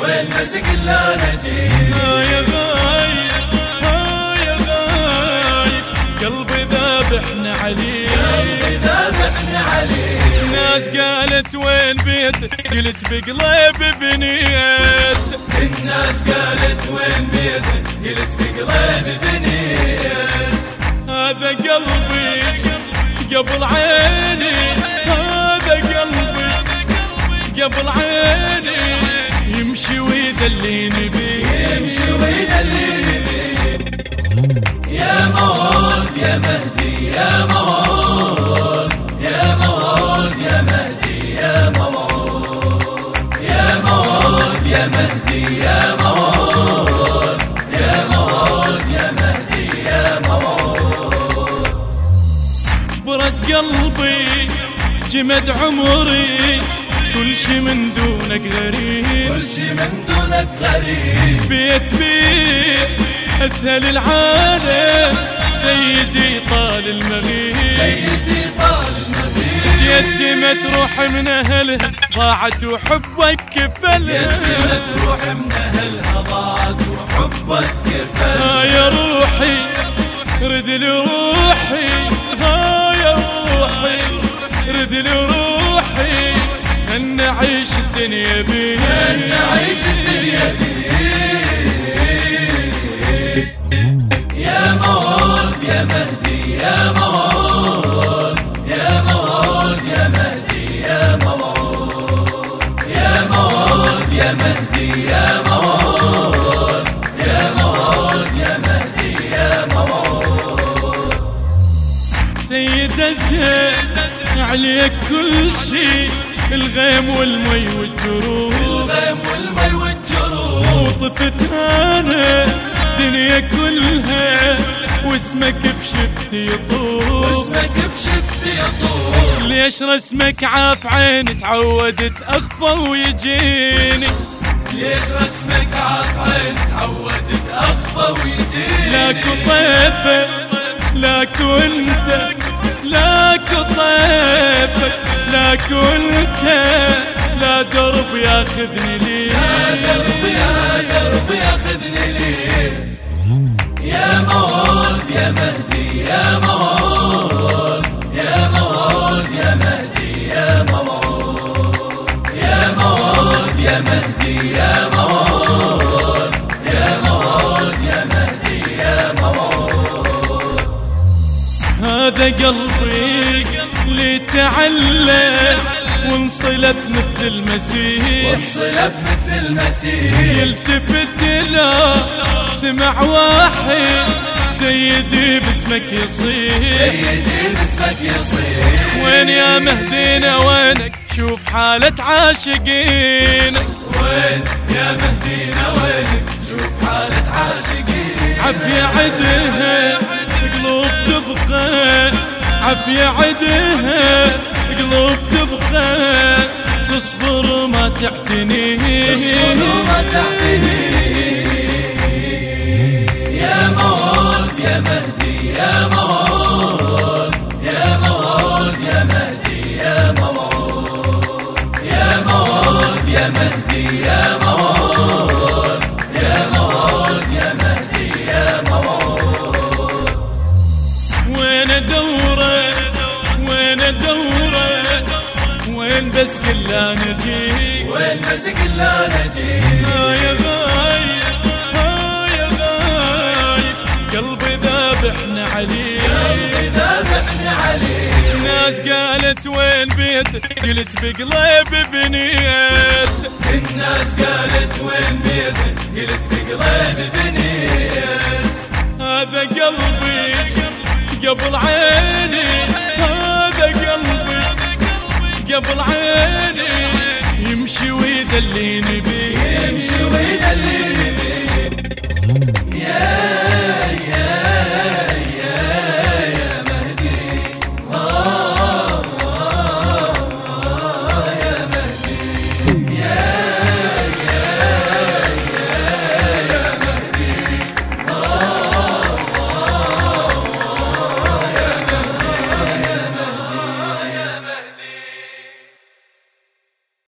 وين بس كلا نجي ها يا غايب يا غايب قلبي ذابحنا عليك. إذا بحن علي الناس قالت وين بيتك قلت بقلب بنيت. الناس قالت وين بيتك قلت بقلب بنيت. هذا قلبي قبل عيني هذا قلبي قبل عيني. يمشي ويذليني بيه. يمشي ويدليني بيه. يا موت يا مهدي يا موت يا موت يا مهدي يا موت يا موت يا مهدي يا موت يا موت يا مهدي يا موت. برد قلبي جمد عمري كل شي من دونك غريب. كل شي من دونك غريب. بيت بيت أسهل العالم سيدي طال المغيب. سيدي طال النبي يدي ما تروح من اهلها ضاعت وحبك كفلها يتم تروح من أهلها ضاعت وحبك كفل ها يا روحي رد لي روحي. ها يا روحي رد لي روحي. يا مهدي يا موت يا موت يا مهدي يا موت سيد اسد عليك كل شي الغيم والمي والجروح. الغيم والمي والجروح. وطفت أنا دنيا كلها واسمك بشفتي يطوف واسمك بشفتي يطول. ليش رسمك عاف عيني تعودت أخفى ويجيني؟ ليش رسمك عين تعودت اخفى ويجي لاكو طيفك لاكو انت لاكو طيفك لاكو انت لا درب ياخذني ليه يا دربي يا دربي ياخذني ليه يا موت يا مهدي يا موت يا موت يا موت يا مهدي يا موت هذا قلبي اللي تعلق وانصلب مثل المسيح. وانصلب مثل المسيح. يلتفت له سمع واحد سيدي باسمك يصيح. سيدي باسمك يصير وين يا مهدينا؟ وينك؟ شوف حالة عاشقينك وين يا مهدينا وينك شوف حالة عاشقين عافية عدها قلوب تبقى. عافية عدها قلوب تبقى. تصبر ما تعتني. تصبر وما تحتهي يا موت يا مهدي يا موت بس كلا نجي. وين بس كلا نجي. ها يا غايب ها يا غايب قلبي ذابحنا عليك إذا بحن علي. الناس قالت وين بيتك قلت بقلب بنيت الناس قالت وين بيتك قلت بقلب بنيت هذا قلبي قبل عيني هذا قلبي قبل عيني.